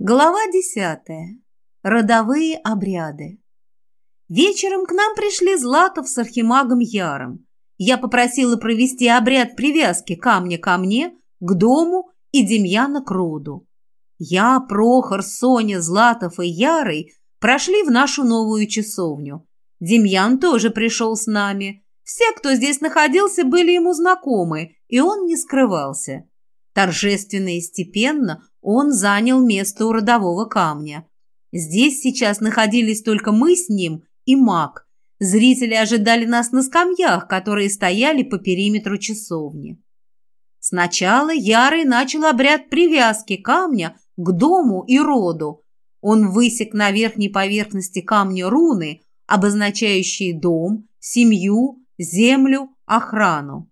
Глава десятая. Родовые обряды. Вечером к нам пришли Златов с архимагом Яром. Я попросила провести обряд привязки камня ко мне, к дому и Демьяна к роду. Я, Прохор, Соня, Златов и Ярый прошли в нашу новую часовню. Демьян тоже пришел с нами. Все, кто здесь находился, были ему знакомы, и он не скрывался. Торжественно и степенно он занял место у родового камня. Здесь сейчас находились только мы с ним и маг. Зрители ожидали нас на скамьях, которые стояли по периметру часовни. Сначала Ярый начал обряд привязки камня к дому и роду. Он высек на верхней поверхности камня руны, обозначающие дом, семью, землю, охрану.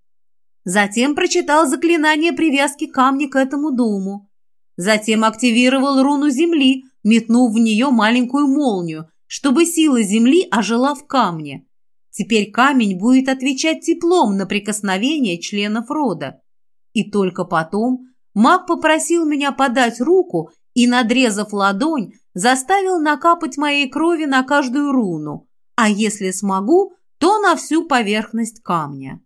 Затем прочитал заклинание привязки камня к этому дому. Затем активировал руну земли, метнув в нее маленькую молнию, чтобы сила земли ожила в камне. Теперь камень будет отвечать теплом на прикосновение членов рода. И только потом маг попросил меня подать руку и, надрезав ладонь, заставил накапать моей крови на каждую руну, а если смогу, то на всю поверхность камня.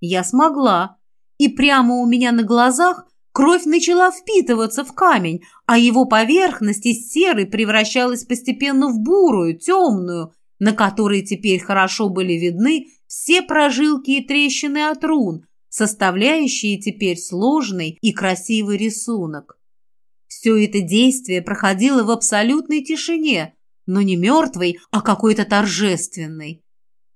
Я смогла, и прямо у меня на глазах кровь начала впитываться в камень, а его поверхность из серой превращалась постепенно в бурую, темную, на которой теперь хорошо были видны все прожилки и трещины от рун, составляющие теперь сложный и красивый рисунок. Все это действие проходило в абсолютной тишине, но не мертвой, а какой-то торжественной.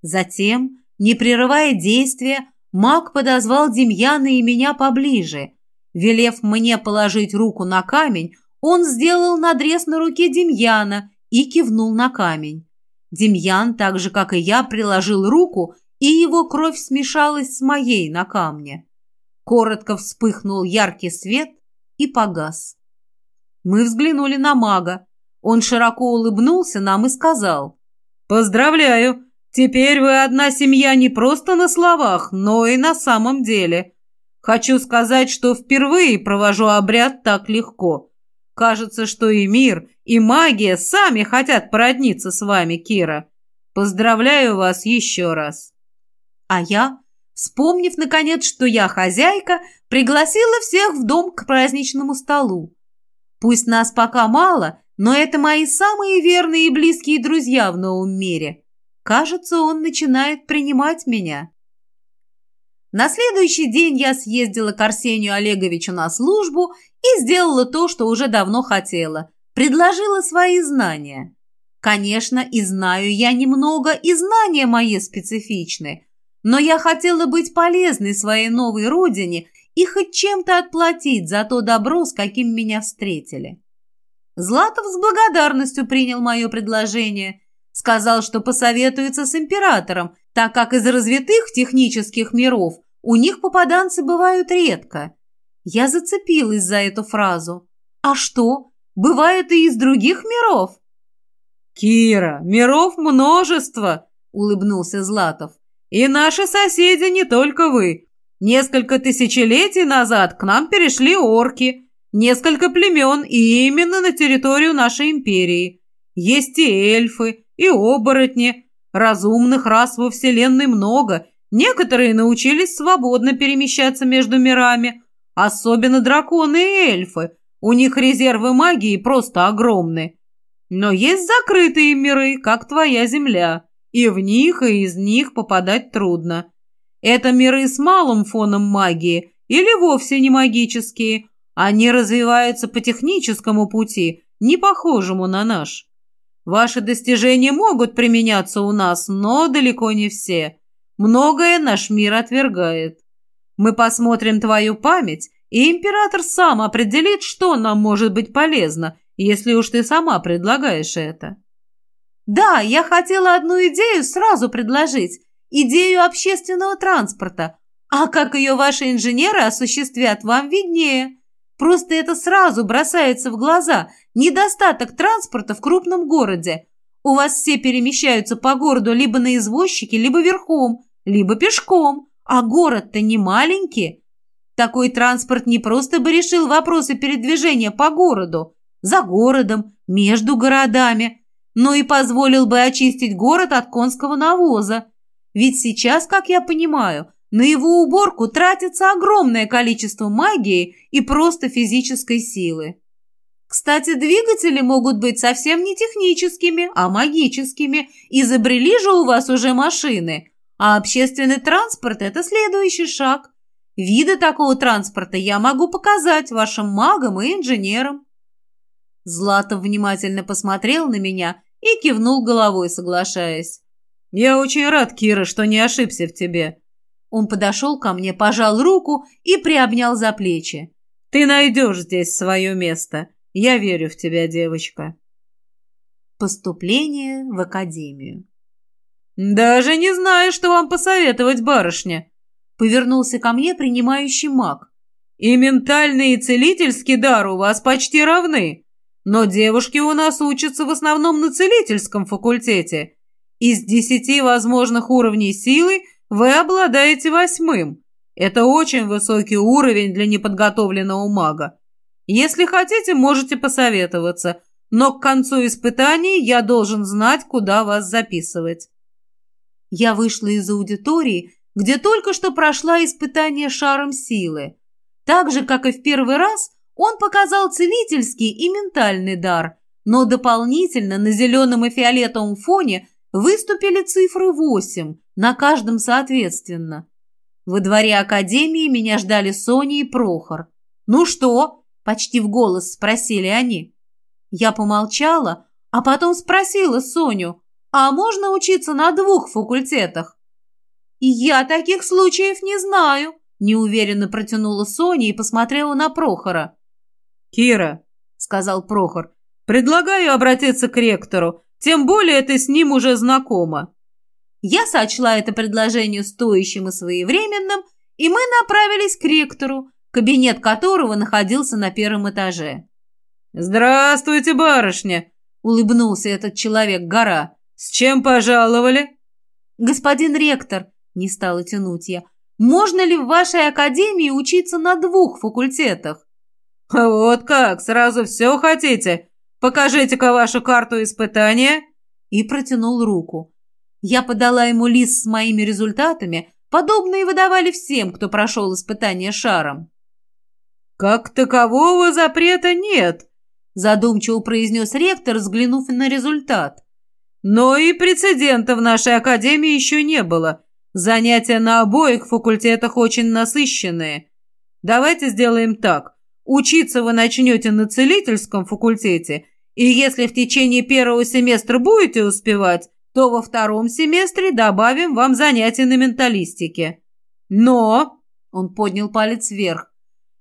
Затем, не прерывая действия, Маг подозвал Демьяна и меня поближе. Велев мне положить руку на камень, он сделал надрез на руке Демьяна и кивнул на камень. Демьян, так же, как и я, приложил руку, и его кровь смешалась с моей на камне. Коротко вспыхнул яркий свет и погас. Мы взглянули на мага. Он широко улыбнулся нам и сказал. «Поздравляю! Теперь вы одна семья не просто на словах, но и на самом деле. Хочу сказать, что впервые провожу обряд так легко. Кажется, что и мир, и магия сами хотят породниться с вами, Кира. Поздравляю вас еще раз. А я, вспомнив, наконец, что я хозяйка, пригласила всех в дом к праздничному столу. Пусть нас пока мало, но это мои самые верные и близкие друзья в новом мире – Кажется, он начинает принимать меня. На следующий день я съездила к Арсению Олеговичу на службу и сделала то, что уже давно хотела. Предложила свои знания. Конечно, и знаю я немного, и знания мои специфичны. Но я хотела быть полезной своей новой родине и хоть чем-то отплатить за то добро, с каким меня встретили. Златов с благодарностью принял мое предложение – Сказал, что посоветуется с императором, так как из развитых технических миров у них попаданцы бывают редко. Я зацепилась за эту фразу. А что, бывают и из других миров? «Кира, миров множество!» – улыбнулся Златов. «И наши соседи не только вы. Несколько тысячелетий назад к нам перешли орки, несколько племен и именно на территорию нашей империи. Есть и эльфы, и оборотни. Разумных рас во Вселенной много. Некоторые научились свободно перемещаться между мирами. Особенно драконы и эльфы. У них резервы магии просто огромны. Но есть закрытые миры, как твоя Земля. И в них, и из них попадать трудно. Это миры с малым фоном магии или вовсе не магические. Они развиваются по техническому пути, не похожему на наш. Ваши достижения могут применяться у нас, но далеко не все. Многое наш мир отвергает. Мы посмотрим твою память, и император сам определит, что нам может быть полезно, если уж ты сама предлагаешь это. Да, я хотела одну идею сразу предложить. Идею общественного транспорта. А как ее ваши инженеры осуществят, вам виднее. Просто это сразу бросается в глаза. Недостаток транспорта в крупном городе. У вас все перемещаются по городу либо на извозчике, либо верхом, либо пешком. А город-то не маленький. Такой транспорт не просто бы решил вопросы передвижения по городу. за городом, между городами, но и позволил бы очистить город от конского навоза. Ведь сейчас, как я понимаю, на его уборку тратится огромное количество магии и просто физической силы. Кстати, двигатели могут быть совсем не техническими, а магическими. Изобрели же у вас уже машины. А общественный транспорт – это следующий шаг. Виды такого транспорта я могу показать вашим магам и инженерам. Златов внимательно посмотрел на меня и кивнул головой, соглашаясь. «Я очень рад, Кира, что не ошибся в тебе». Он подошел ко мне, пожал руку и приобнял за плечи. «Ты найдешь здесь свое место. Я верю в тебя, девочка. Поступление в академию. Даже не знаю, что вам посоветовать, барышня. Повернулся ко мне принимающий маг. И ментальный, и целительский дар у вас почти равны. Но девушки у нас учатся в основном на целительском факультете. Из десяти возможных уровней силы вы обладаете восьмым. Это очень высокий уровень для неподготовленного мага. Если хотите, можете посоветоваться, но к концу испытаний я должен знать, куда вас записывать. Я вышла из аудитории, где только что прошла испытание шаром силы. Так же, как и в первый раз, он показал целительский и ментальный дар, но дополнительно на зеленом и фиолетовом фоне выступили цифры 8, на каждом соответственно. Во дворе академии меня ждали Соня и Прохор. «Ну что?» Почти в голос спросили они. Я помолчала, а потом спросила Соню, а можно учиться на двух факультетах? «Я таких случаев не знаю», – неуверенно протянула Соня и посмотрела на Прохора. «Кира», – сказал Прохор, – «предлагаю обратиться к ректору, тем более ты с ним уже знакома». Я сочла это предложение стоящим и своевременным, и мы направились к ректору, кабинет которого находился на первом этаже. «Здравствуйте, барышня!» — улыбнулся этот человек-гора. «С чем пожаловали?» «Господин ректор», — не стала тянуть я, «можно ли в вашей академии учиться на двух факультетах?» «Вот как, сразу все хотите? Покажите-ка вашу карту испытания!» И протянул руку. Я подала ему лист с моими результатами, подобные выдавали всем, кто прошел испытание шаром. «Как такового запрета нет», – задумчиво произнес ректор, взглянув на результат. «Но и прецедента в нашей академии еще не было. Занятия на обоих факультетах очень насыщенные. Давайте сделаем так. Учиться вы начнете на целительском факультете, и если в течение первого семестра будете успевать, то во втором семестре добавим вам занятия на менталистике. Но...» – он поднял палец вверх.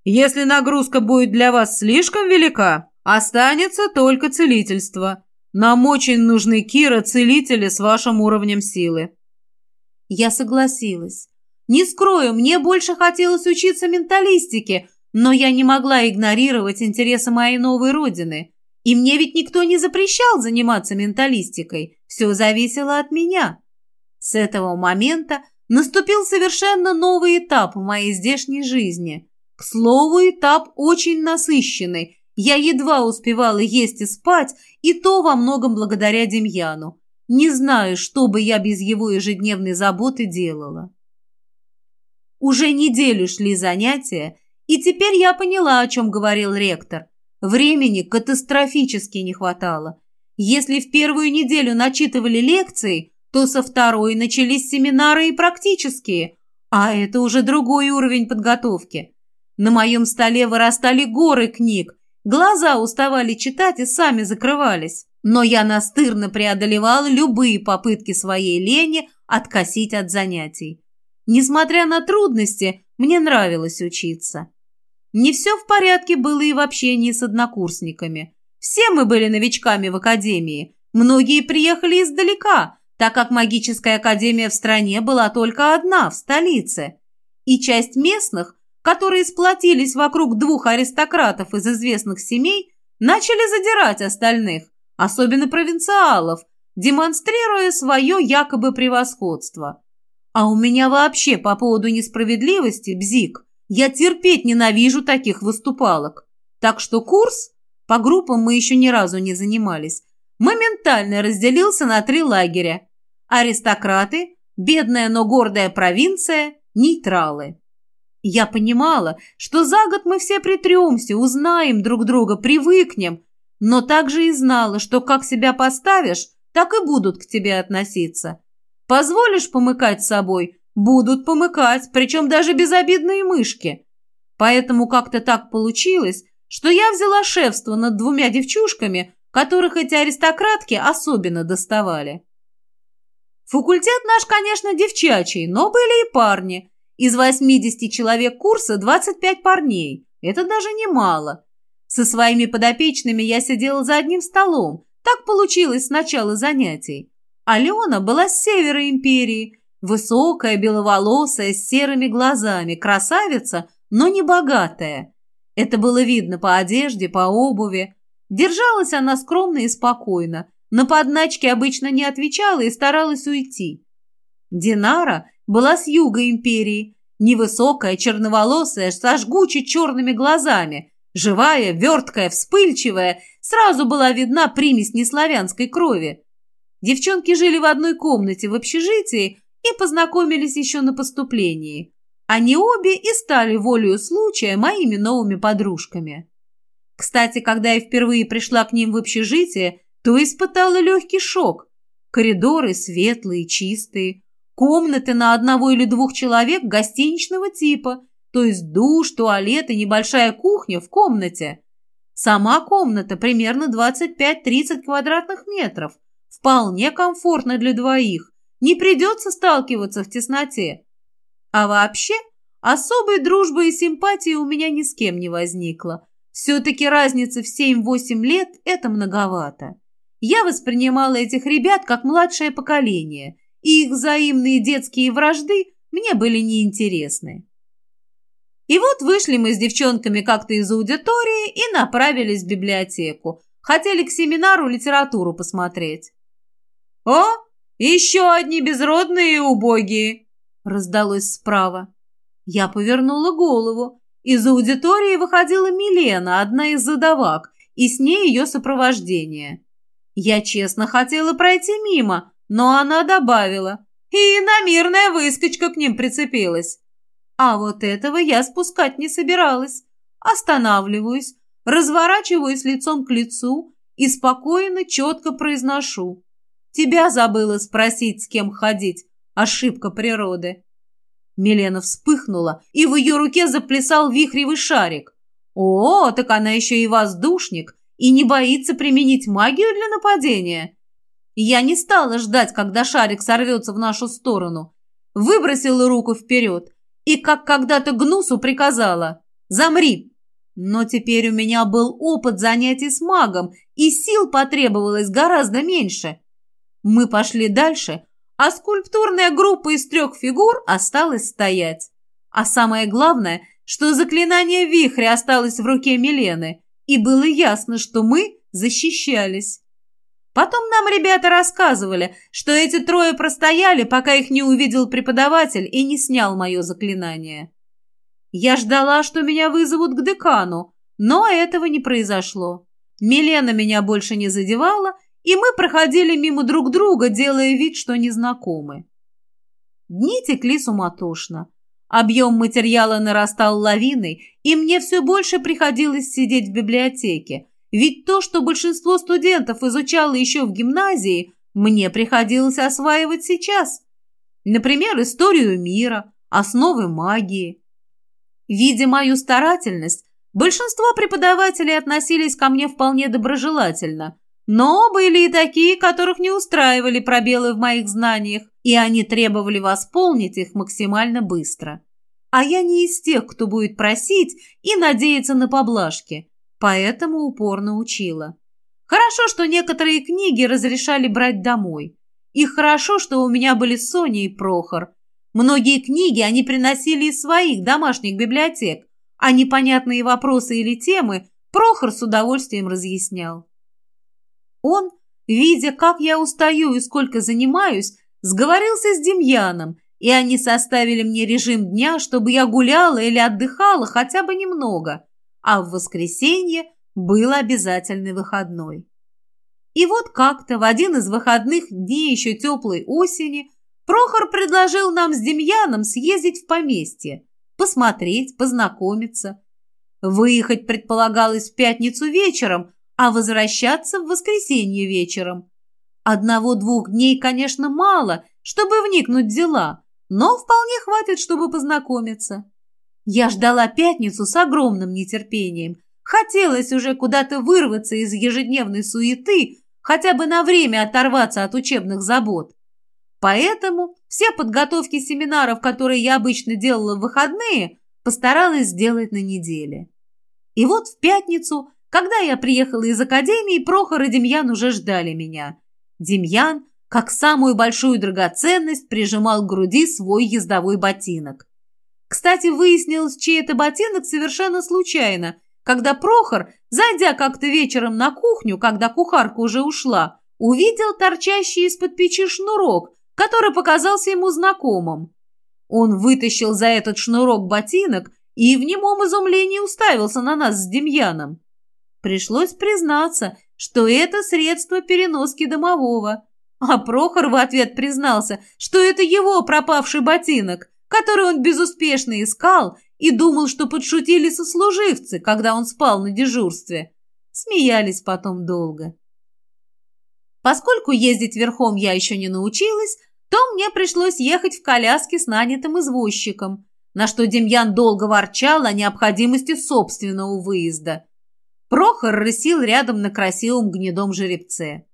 Если нагрузка будет для вас слишком велика, останется только целительство. Нам очень нужны, Кира, целители с вашим уровнем силы». Я согласилась. Не скрою, мне больше хотелось учиться менталистике, но я не могла игнорировать интересы моей новой родины. И мне ведь никто не запрещал заниматься менталистикой. Все зависело от меня. С этого момента наступил совершенно новый этап в моей здешней жизни. К слову, этап очень насыщенный. Я едва успевала есть и спать, и то во многом благодаря Демьяну. Не знаю, что бы я без его ежедневной заботы делала. Уже неделю шли занятия, и теперь я поняла, о чем говорил ректор. Времени катастрофически не хватало. Если в первую неделю начитывали лекции, то со второй начались семинары и практические, а это уже другой уровень подготовки. На моем столе вырастали горы книг, глаза уставали читать и сами закрывались. Но я настырно преодолевала любые попытки своей лени откосить от занятий. Несмотря на трудности, мне нравилось учиться. Не все в порядке было и в общении с однокурсниками. Все мы были новичками в академии. Многие приехали издалека, так как магическая академия в стране была только одна, в столице. И часть местных которые сплотились вокруг двух аристократов из известных семей, начали задирать остальных, особенно провинциалов, демонстрируя свое якобы превосходство. А у меня вообще по поводу несправедливости бзик. Я терпеть ненавижу таких выступалок. Так что курс, по группам мы еще ни разу не занимались, моментально разделился на три лагеря. Аристократы, бедная, но гордая провинция, нейтралы. Я понимала, что за год мы все притремся, узнаем друг друга, привыкнем, но также и знала, что как себя поставишь, так и будут к тебе относиться. Позволишь помыкать собой, будут помыкать, причем даже безобидные мышки. Поэтому как-то так получилось, что я взяла шефство над двумя девчушками, которых эти аристократки особенно доставали. Факультет наш, конечно, девчачий, но были и парни. Из 80 человек курса 25 парней. Это даже немало. Со своими подопечными я сидела за одним столом. Так получилось с начала занятий. Алена была с севера империи. Высокая, беловолосая, с серыми глазами, красавица, но не богатая. Это было видно по одежде, по обуви. Держалась она скромно и спокойно, на подначки обычно не отвечала и старалась уйти. Динара была с юга империи, невысокая, черноволосая, со жгучи черными глазами, живая, верткая, вспыльчивая, сразу была видна примесь неславянской крови. Девчонки жили в одной комнате в общежитии и познакомились еще на поступлении. Они обе и стали волею случая моими новыми подружками. Кстати, когда я впервые пришла к ним в общежитие, то испытала легкий шок. Коридоры светлые, чистые, комнаты на одного или двух человек гостиничного типа, то есть душ, туалет и небольшая кухня в комнате. Сама комната примерно 25-30 квадратных метров. Вполне комфортно для двоих. Не придется сталкиваться в тесноте. А вообще, особой дружбы и симпатии у меня ни с кем не возникло. Все-таки разница в 7-8 лет – это многовато. Я воспринимала этих ребят как младшее поколение, и их взаимные детские вражды мне были неинтересны. И вот вышли мы с девчонками как-то из аудитории и направились в библиотеку. Хотели к семинару литературу посмотреть. «О, еще одни безродные и убогие!» раздалось справа. Я повернула голову. Из аудитории выходила Милена, одна из задавак, и с ней ее сопровождение. Я честно хотела пройти мимо, но она добавила. И иномирная выскочка к ним прицепилась. А вот этого я спускать не собиралась. Останавливаюсь, разворачиваюсь лицом к лицу и спокойно, четко произношу. Тебя забыла спросить, с кем ходить. Ошибка природы. Милена вспыхнула, и в ее руке заплясал вихревый шарик. О, так она еще и воздушник, и не боится применить магию для нападения. Я не стала ждать, когда шарик сорвется в нашу сторону. Выбросила руку вперед и, как когда-то Гнусу, приказала «Замри!». Но теперь у меня был опыт занятий с магом, и сил потребовалось гораздо меньше. Мы пошли дальше, а скульптурная группа из трех фигур осталась стоять. А самое главное, что заклинание вихря осталось в руке Милены, и было ясно, что мы защищались. Потом нам ребята рассказывали, что эти трое простояли, пока их не увидел преподаватель и не снял мое заклинание. Я ждала, что меня вызовут к декану, но этого не произошло. Милена меня больше не задевала, и мы проходили мимо друг друга, делая вид, что незнакомы. Дни текли суматошно. Объем материала нарастал лавиной, и мне все больше приходилось сидеть в библиотеке, ведь то, что большинство студентов изучало еще в гимназии, мне приходилось осваивать сейчас. Например, историю мира, основы магии. Видя мою старательность, большинство преподавателей относились ко мне вполне доброжелательно, но были и такие, которых не устраивали пробелы в моих знаниях, и они требовали восполнить их максимально быстро. А я не из тех, кто будет просить и надеяться на поблажки, поэтому упорно учила. Хорошо, что некоторые книги разрешали брать домой. И хорошо, что у меня были Соня и Прохор. Многие книги они приносили из своих домашних библиотек, а непонятные вопросы или темы Прохор с удовольствием разъяснял. Он, видя, как я устаю и сколько занимаюсь, сговорился с Демьяном, и они составили мне режим дня, чтобы я гуляла или отдыхала хотя бы немного, а в воскресенье был обязательный выходной. И вот как-то в один из выходных дней еще теплой осени Прохор предложил нам с Демьяном съездить в поместье, посмотреть, познакомиться. Выехать предполагалось в пятницу вечером, а возвращаться в воскресенье вечером. Одного-двух дней, конечно, мало, чтобы вникнуть в дела, но вполне хватит, чтобы познакомиться. Я ждала пятницу с огромным нетерпением. Хотелось уже куда-то вырваться из ежедневной суеты, хотя бы на время оторваться от учебных забот. Поэтому все подготовки семинаров, которые я обычно делала в выходные, постаралась сделать на неделе. И вот в пятницу, когда я приехала из академии, Прохор и Демьян уже ждали меня. Демьян, как самую большую драгоценность, прижимал к груди свой ездовой ботинок. Кстати, выяснилось, чей это ботинок совершенно случайно, когда Прохор, зайдя как-то вечером на кухню, когда кухарка уже ушла, увидел торчащий из-под печи шнурок, который показался ему знакомым. Он вытащил за этот шнурок ботинок и в немом изумлении уставился на нас с Демьяном. Пришлось признаться, что это средство переноски домового. А Прохор в ответ признался, что это его пропавший ботинок, который он безуспешно искал и думал, что подшутили сослуживцы, когда он спал на дежурстве. Смеялись потом долго. Поскольку ездить верхом я еще не научилась, то мне пришлось ехать в коляске с нанятым извозчиком, на что Демьян долго ворчал о необходимости собственного выезда. Прохор рысил рядом на красивом гнедом жеребце.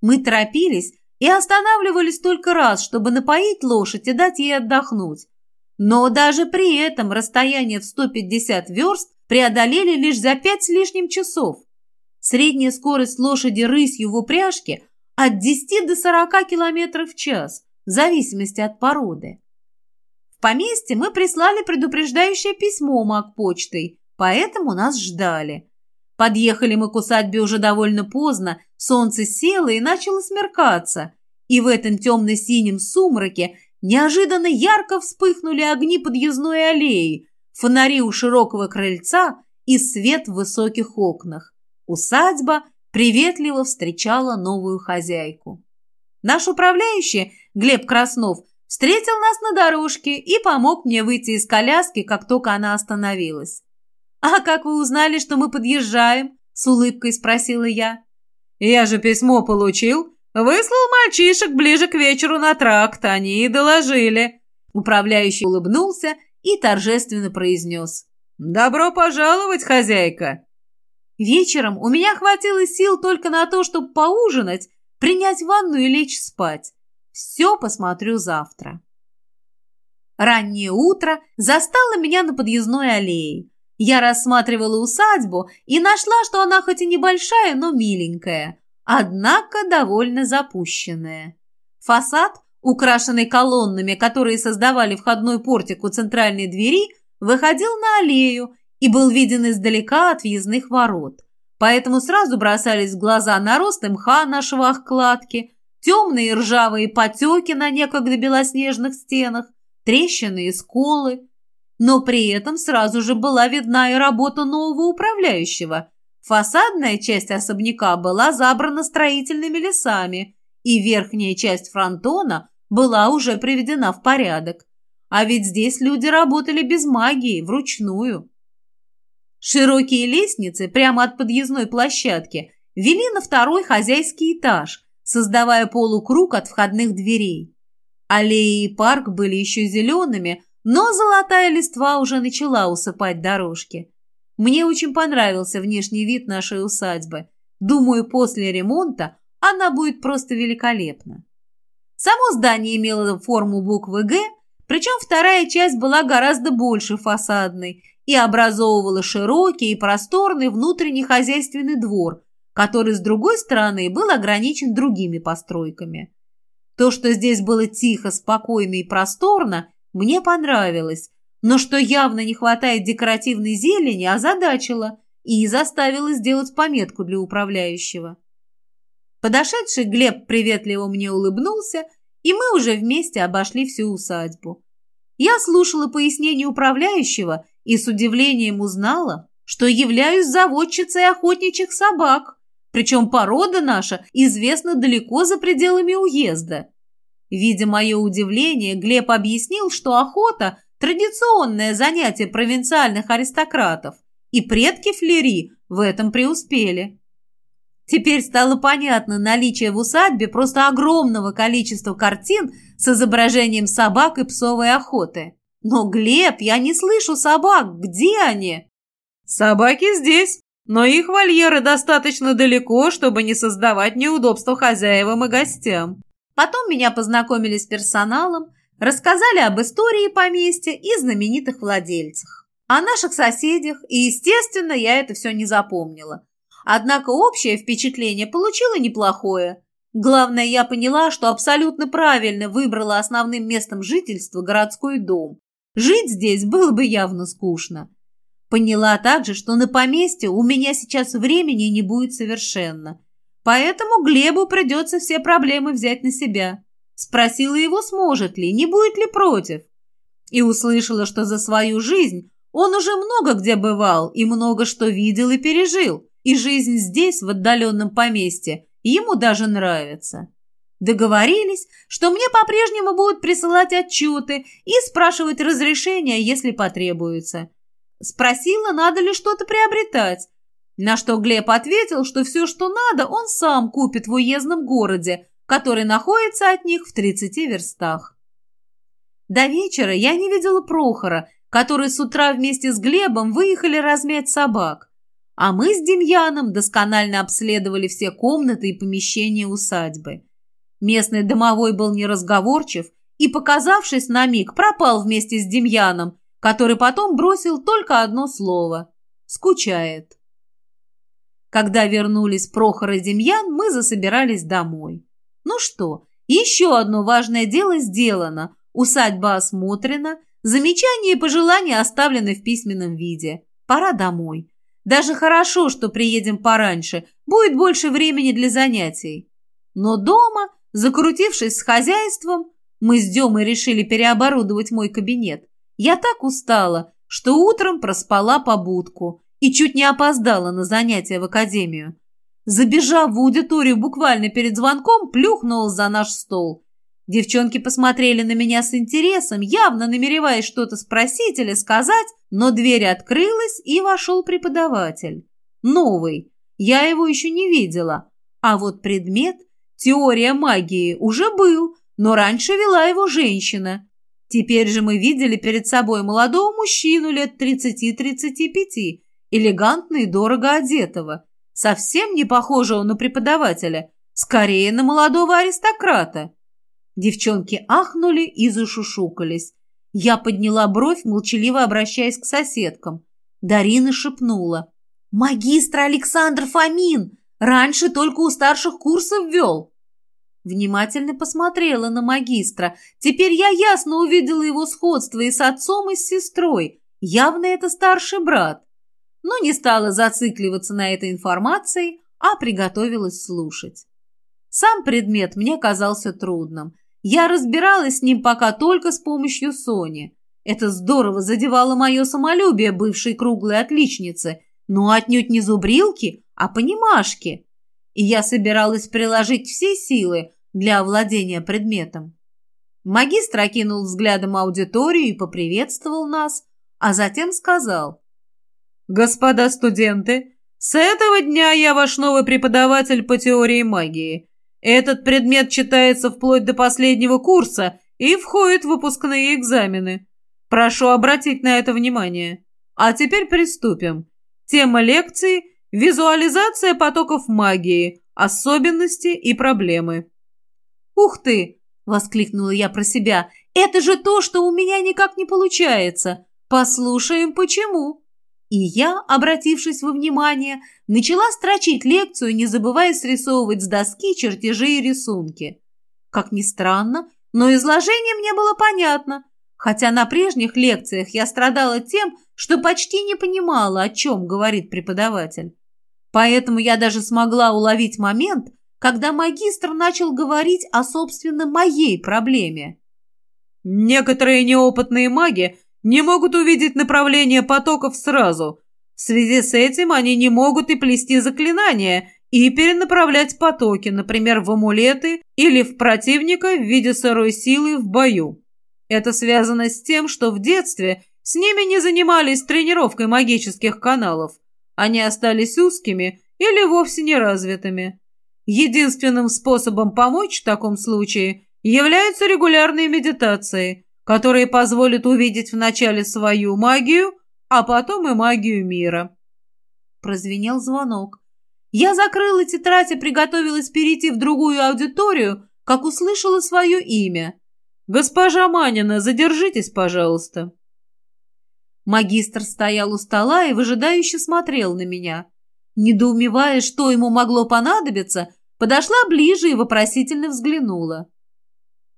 Мы торопились и останавливались только раз, чтобы напоить лошадь и дать ей отдохнуть, но даже при этом расстояние в 150 верст преодолели лишь за пять с лишним часов. Средняя скорость лошади рысью в упряжке от 10 до 40 км в час, в зависимости от породы. В поместье мы прислали предупреждающее письмо маг-почтой, поэтому нас ждали. Подъехали мы к усадьбе уже довольно поздно, солнце село и начало смеркаться, и в этом темно-синем сумраке Неожиданно ярко вспыхнули огни подъездной аллеи, фонари у широкого крыльца и свет в высоких окнах. Усадьба приветливо встречала новую хозяйку. Наш управляющий, Глеб Краснов, встретил нас на дорожке и помог мне выйти из коляски, как только она остановилась. «А как вы узнали, что мы подъезжаем?» – с улыбкой спросила я. «Я же письмо получил Выслал мальчишек ближе к вечеру на тракт, они и доложили. Управляющий улыбнулся и торжественно произнес. «Добро пожаловать, хозяйка!» Вечером у меня хватило сил только на то, чтобы поужинать, принять ванну и лечь спать. Все посмотрю завтра. Раннее утро застало меня на подъездной аллее. Я рассматривала усадьбу и нашла, что она хоть и небольшая, но миленькая однако довольно запущенная. Фасад, украшенный колоннами, которые создавали входной портик у центральной двери, выходил на аллею и был виден издалека от въездных ворот. Поэтому сразу бросались в глаза нарост мха на швах кладки, темные ржавые потеки на некогда белоснежных стенах, трещины и сколы. Но при этом сразу же была видна и работа нового управляющего – Фасадная часть особняка была забрана строительными лесами, и верхняя часть фронтона была уже приведена в порядок. А ведь здесь люди работали без магии, вручную. Широкие лестницы прямо от подъездной площадки вели на второй хозяйский этаж, создавая полукруг от входных дверей. Аллеи и парк были еще зелеными, но золотая листва уже начала усыпать дорожки. Мне очень понравился внешний вид нашей усадьбы. Думаю, после ремонта она будет просто великолепна. Само здание имело форму буквы «Г», причем вторая часть была гораздо больше фасадной и образовывала широкий и просторный внутренний хозяйственный двор, который с другой стороны был ограничен другими постройками. То, что здесь было тихо, спокойно и просторно, мне понравилось, но что явно не хватает декоративной зелени, озадачила и заставила сделать пометку для управляющего. Подошедший Глеб приветливо мне улыбнулся, и мы уже вместе обошли всю усадьбу. Я слушала пояснение управляющего и с удивлением узнала, что являюсь заводчицей охотничьих собак, причем порода наша известна далеко за пределами уезда. Видя мое удивление, Глеб объяснил, что охота – традиционное занятие провинциальных аристократов, и предки Флери в этом преуспели. Теперь стало понятно наличие в усадьбе просто огромного количества картин с изображением собак и псовой охоты. Но, Глеб, я не слышу собак. Где они? Собаки здесь, но их вольеры достаточно далеко, чтобы не создавать неудобства хозяевам и гостям. Потом меня познакомили с персоналом, рассказали об истории поместья и знаменитых владельцах. О наших соседях, и, естественно, я это все не запомнила. Однако общее впечатление получила неплохое. Главное, я поняла, что абсолютно правильно выбрала основным местом жительства городской дом. Жить здесь было бы явно скучно. Поняла также, что на поместье у меня сейчас времени не будет совершенно. Поэтому Глебу придется все проблемы взять на себя. Спросила его, сможет ли, не будет ли против. И услышала, что за свою жизнь он уже много где бывал и много что видел и пережил. И жизнь здесь, в отдаленном поместье, ему даже нравится. Договорились, что мне по-прежнему будут присылать отчеты и спрашивать разрешения, если потребуется. Спросила, надо ли что-то приобретать. На что Глеб ответил, что все, что надо, он сам купит в уездном городе, который находится от них в 30 верстах. До вечера я не видела Прохора, который с утра вместе с Глебом выехали размять собак. А мы с Демьяном досконально обследовали все комнаты и помещения усадьбы. Местный домовой был неразговорчив и, показавшись на миг, пропал вместе с Демьяном, который потом бросил только одно слово – «скучает». Когда вернулись Прохор и Демьян, мы засобирались домой. Ну что, еще одно важное дело сделано, усадьба осмотрена, замечания и пожелания оставлены в письменном виде. Пора домой. Даже хорошо, что приедем пораньше, будет больше времени для занятий. Но дома, закрутившись с хозяйством, мы с Демой решили переоборудовать мой кабинет. Я так устала, что утром проспала побудку и чуть не опоздала на занятия в академию. Забежав в аудиторию буквально перед звонком, плюхнулась за наш стол. Девчонки посмотрели на меня с интересом, явно намереваясь что-то спросить или сказать, но дверь открылась, и вошел преподаватель. Новый. Я его еще не видела. А вот предмет, теория магии, уже был, но раньше вела его женщина. Теперь же мы видели перед собой молодого мужчину лет 30-35, элегантно и дорого одетого. Совсем не похожего на преподавателя, скорее на молодого аристократа. Девчонки ахнули и зашушукались. Я подняла бровь, молчаливо обращаясь к соседкам. Дарина шепнула. «Магистр Александр Фомин! Раньше только у старших курсов вел!» Внимательно посмотрела на магистра. Теперь я ясно увидела его сходство и с отцом, и с сестрой. Явно это старший брат. Но не стала зацикливаться на этой информации, а приготовилась слушать. Сам предмет мне казался трудным. Я разбиралась с ним пока только с помощью Сони. Это здорово задевало мое самолюбие бывшей круглой отличницы, но отнюдь не зубрилки, а понимашки. И я собиралась приложить все силы для овладения предметом. Магистр окинул взглядом аудиторию и поприветствовал нас, а затем сказал. «Господа студенты, с этого дня я ваш новый преподаватель по теории магии. Этот предмет читается вплоть до последнего курса и входит в выпускные экзамены. Прошу обратить на это внимание. А теперь приступим. Тема лекции – визуализация потоков магии, особенности и проблемы. «Ух ты!» – воскликнула я про себя. «Это же то, что у меня никак не получается. Послушаем, почему». И я, обратившись во внимание, начала строчить лекцию, не забывая срисовывать с доски чертежи и рисунки. Как ни странно, но изложение мне было понятно, хотя на прежних лекциях я страдала тем, что почти не понимала, о чем говорит преподаватель. Поэтому я даже смогла уловить момент, когда магистр начал говорить о, собственно, моей проблеме. Некоторые неопытные маги не могут увидеть направление потоков сразу, В связи с этим они не могут и плести заклинания, и перенаправлять потоки, например, в амулеты или в противника в виде сырой силы в бою. Это связано с тем, что в детстве с ними не занимались тренировкой магических каналов. Они остались узкими или вовсе неразвитыми. Единственным способом помочь в таком случае являются регулярные медитации, которые позволят увидеть вначале свою магию, а потом и магию мира. Прозвенел звонок. Я закрыла тетрадь и приготовилась перейти в другую аудиторию, как услышала свое имя. «Госпожа Манина, задержитесь, пожалуйста». Магистр стоял у стола и выжидающе смотрел на меня. Недоумевая, что ему могло понадобиться, подошла ближе и вопросительно взглянула.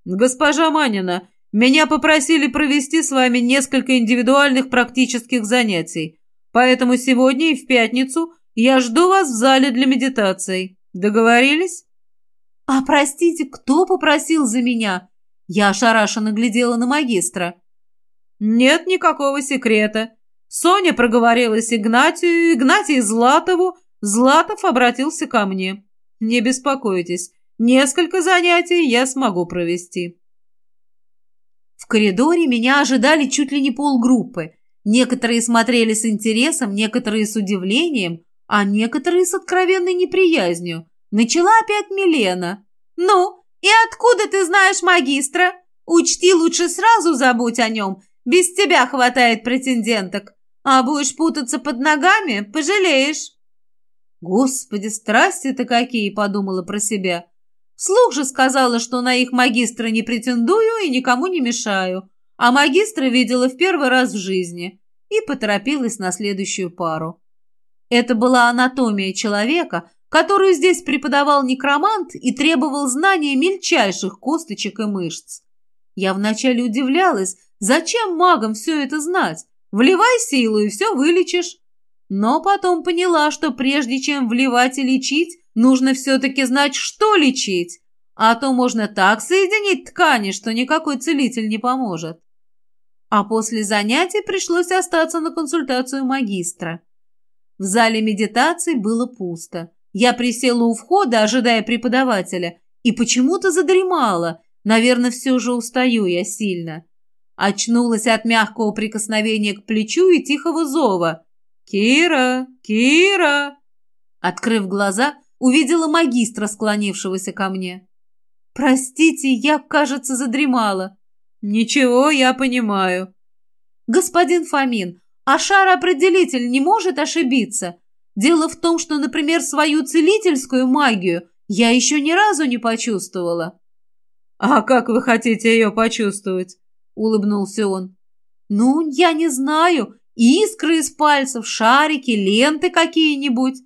«Госпожа Манина, меня попросили провести с вами несколько индивидуальных практических занятий, поэтому сегодня и в пятницу я жду вас в зале для медитаций. Договорились?» «А простите, кто попросил за меня?» Я ошарашенно глядела на магистра. «Нет никакого секрета. Соня проговорилась Игнатию, Игнатий Златову, Златов обратился ко мне. Не беспокойтесь, несколько занятий я смогу провести». В коридоре меня ожидали чуть ли не полгруппы. Некоторые смотрели с интересом, некоторые с удивлением, а некоторые с откровенной неприязнью. Начала опять Милена. «Ну, и откуда ты знаешь магистра? Учти, лучше сразу забудь о нем. Без тебя хватает претенденток. А будешь путаться под ногами, пожалеешь». «Господи, страсти-то какие!» – подумала про себя. Вслух же сказала, что на их магистра не претендую и никому не мешаю, а магистра видела в первый раз в жизни и поторопилась на следующую пару. Это была анатомия человека, которую здесь преподавал некромант и требовал знания мельчайших косточек и мышц. Я вначале удивлялась, зачем магам все это знать? Вливай силу и все вылечишь. Но потом поняла, что прежде чем вливать и лечить, нужно все-таки знать, что лечить, а то можно так соединить ткани, что никакой целитель не поможет. А после занятий пришлось остаться на консультацию магистра. В зале медитации было пусто. Я присела у входа, ожидая преподавателя, и почему-то задремала. Наверное, все же устаю я сильно. Очнулась от мягкого прикосновения к плечу и тихого зова. «Кира! Кира!» Открыв глаза, увидела магистра, склонившегося ко мне. «Простите, я, кажется, задремала». «Ничего, я понимаю». «Господин Фомин, а шароопределитель не может ошибиться? Дело в том, что, например, свою целительскую магию я еще ни разу не почувствовала». «А как вы хотите ее почувствовать?» — улыбнулся он. «Ну, я не знаю. Искры из пальцев, шарики, ленты какие-нибудь.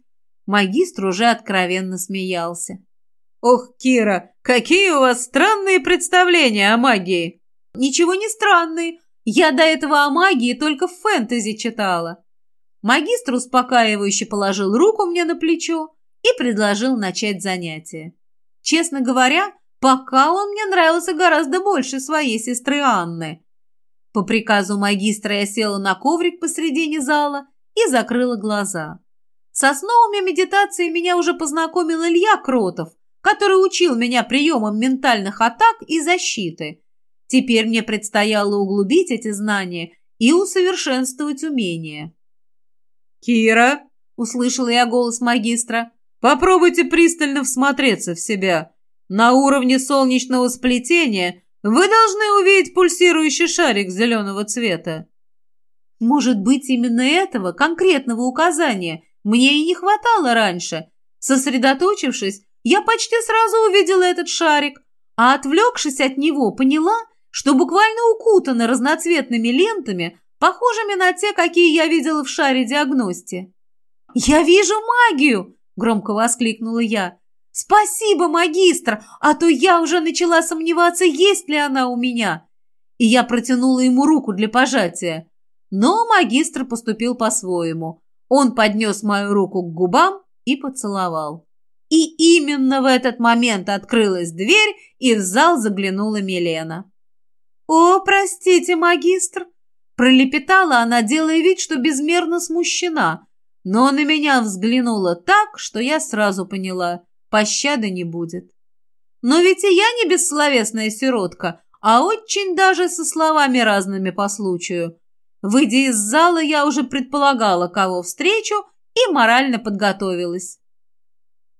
Магистр уже откровенно смеялся. «Ох, Кира, какие у вас странные представления о магии!» «Ничего не странные. Я до этого о магии только в фэнтези читала». Магистр успокаивающе положил руку мне на плечо и предложил начать занятие. Честно говоря, пока он мне нравился гораздо больше своей сестры Анны. По приказу магистра я села на коврик посредине зала и закрыла глаза. С основами медитации меня уже познакомил Илья Кротов, который учил меня приемам ментальных атак и защиты. Теперь мне предстояло углубить эти знания и усовершенствовать умения. «Кира!» – услышала я голос магистра. «Попробуйте пристально всмотреться в себя. На уровне солнечного сплетения вы должны увидеть пульсирующий шарик зеленого цвета». «Может быть, именно этого конкретного указания – мне и не хватало раньше. Сосредоточившись, я почти сразу увидела этот шарик, а отвлекшись от него, поняла, что буквально укутана разноцветными лентами, похожими на те, какие я видела в шаре диагности. «Я вижу магию!» – громко воскликнула я. «Спасибо, магистр, а то я уже начала сомневаться, есть ли она у меня!» И я протянула ему руку для пожатия. Но магистр поступил по-своему. Он поднес мою руку к губам и поцеловал. И именно в этот момент открылась дверь, и в зал заглянула Милена. «О, простите, магистр!» Пролепетала она, делая вид, что безмерно смущена, но на меня взглянула так, что я сразу поняла, пощады не будет. Но ведь и я не бессловесная сиротка, а очень даже со словами разными по случаю. Выйдя из зала, я уже предполагала, кого встречу, и морально подготовилась.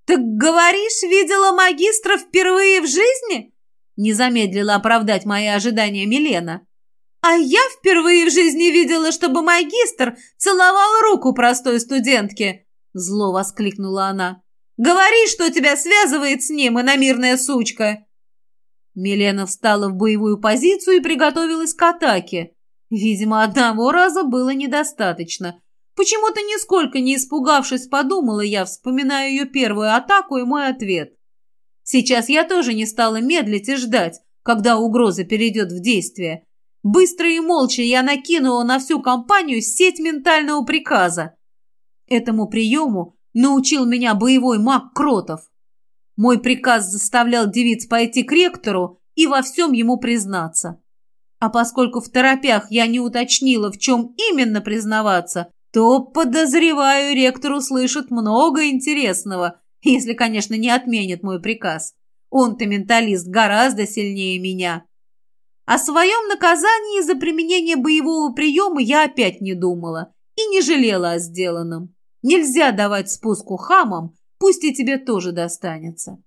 «Так, говоришь, видела магистра впервые в жизни?» Не замедлила оправдать мои ожидания Милена. «А я впервые в жизни видела, чтобы магистр целовал руку простой студентке!» Зло воскликнула она. «Говори, что тебя связывает с ним, иномирная сучка!» Милена встала в боевую позицию и приготовилась к атаке. Видимо, одного раза было недостаточно. Почему-то нисколько не испугавшись, подумала я, вспоминая ее первую атаку и мой ответ. Сейчас я тоже не стала медлить и ждать, когда угроза перейдет в действие. Быстро и молча я накинула на всю компанию сеть ментального приказа. Этому приему научил меня боевой маг Кротов. Мой приказ заставлял девиц пойти к ректору и во всем ему признаться. А поскольку в торопях я не уточнила, в чем именно признаваться, то, подозреваю, ректор услышит много интересного, если, конечно, не отменит мой приказ. Он-то менталист гораздо сильнее меня. О своем наказании за применение боевого приема я опять не думала и не жалела о сделанном. Нельзя давать спуску хамам, пусть и тебе тоже достанется.